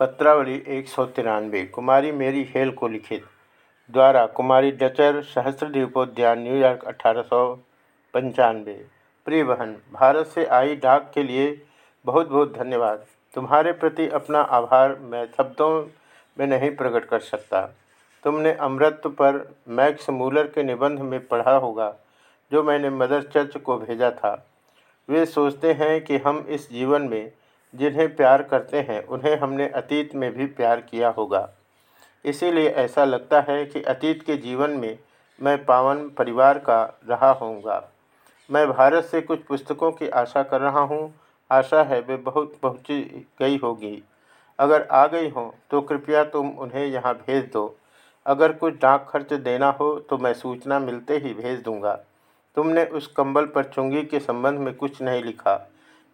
पत्रावली एक सौ तिरानवे, कुमारी मेरी हेल को लिखित, द्वारा कुमारी डचर सहस्रदीपोद्यान न्यूयॉर्क अठारह सौ पंचानवे। प्रिय बहन, भारत से आई डाक के लिए बहुत बहुत धन्यवाद। तुम्हारे प्रति अपना आभार मैं शब्दों में नहीं प्रकट कर सकता। तुमने अमृत पर मैक्स मूलर के निबंध में पढ़ा होगा, जो मैंने मदर चर्च को भेजा था। वे सोचते हैं कि हम इस जीवन में जिन्हें प्यार करते हैं, उन्हें हमने अतीत में भी प्यार किया होगा। इसीलिए ऐसा लगता है कि अतीत के जीवन में मैं पावन परिवार का रहा होऊँगा। मैं भारत से कुछ पुस्तकों की आशा कर रहा हूँ। आशा है वे बहुत पहुँची गई होगी। अगर आ गई हों तो कृपया तुम उन्हें यहाँ भेज दो। अगर कुछ डाक खर्च देना हो तो मैं सूचना मिलते ही भेज दूँगा। तुमने उस कंबल पर चुंगी के संबंध में कुछ नहीं लिखा।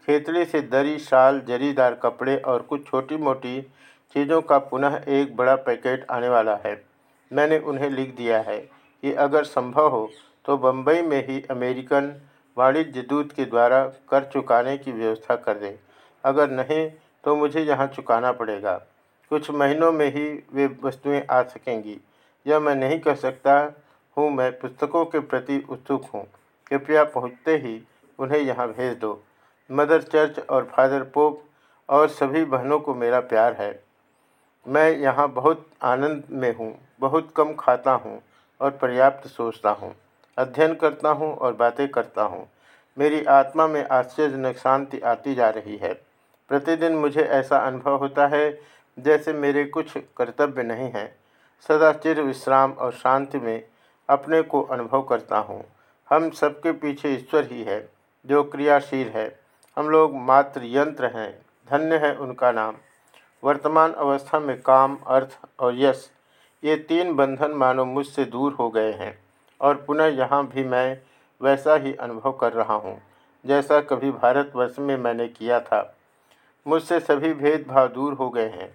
खेतड़ी से दरी, शाल, जरीदार कपड़े और कुछ छोटी मोटी चीज़ों का पुनः एक बड़ा पैकेट आने वाला है। मैंने उन्हें लिख दिया है कि अगर संभव हो तो बम्बई में ही अमेरिकन वाणिज्य दूत के द्वारा कर चुकाने की व्यवस्था कर दें। अगर नहीं तो मुझे यहाँ चुकाना पड़ेगा। कुछ महीनों में ही वे वस्तुएँ आ सकेंगी। यह मैं नहीं कह सकता हूँ, मैं पुस्तकों के प्रति उत्सुक हूँ। कृपया पहुँचते ही उन्हें यहाँ भेज दो। मदर चर्च और फादर पोप और सभी बहनों को मेरा प्यार है। मैं यहाँ बहुत आनंद में हूँ, बहुत कम खाता हूँ और पर्याप्त सोचता हूँ। अध्ययन करता हूँ और बातें करता हूँ। मेरी आत्मा में आश्चर्यजनक शांति आती जा रही है। प्रतिदिन मुझे ऐसा अनुभव होता है जैसे मेरे कुछ कर्तव्य नहीं हैं। सदा चिर विश्राम और शांति में अपने को अनुभव करता हूँ। हम सबके पीछे ईश्वर ही है, जो क्रियाशील है। हम लोग मात्र यंत्र हैं, धन्य है उनका नाम। वर्तमान अवस्था में काम, अर्थ और यश, ये तीन बंधन मानो मुझसे दूर हो गए हैं और पुनः यहाँ भी मैं वैसा ही अनुभव कर रहा हूँ, जैसा कभी भारतवर्ष में मैंने किया था। मुझसे सभी भेदभाव दूर हो गए हैं।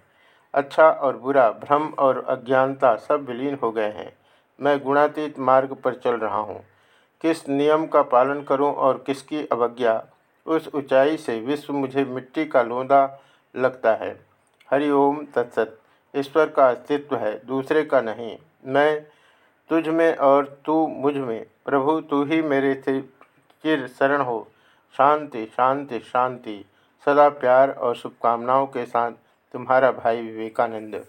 अच्छा और बुरा, भ्रम और अज्ञानता सब विलीन हो गए हैं। मैं गुणातीत मार्ग पर चल रहा हूँ। किस नियम का पालन करूँ और किसकी अवज्ञा उस ऊंचाई से विश्व मुझे मिट्टी का लोंदा लगता है। हरिओम तत्सत। ईश्वर का अस्तित्व है, दूसरे का नहीं। मैं तुझ में और तू मुझमें। प्रभु, तू ही मेरे से चिर शरण हो। शांति शांति शांति। सदा प्यार और शुभकामनाओं के साथ तुम्हारा भाई विवेकानंद।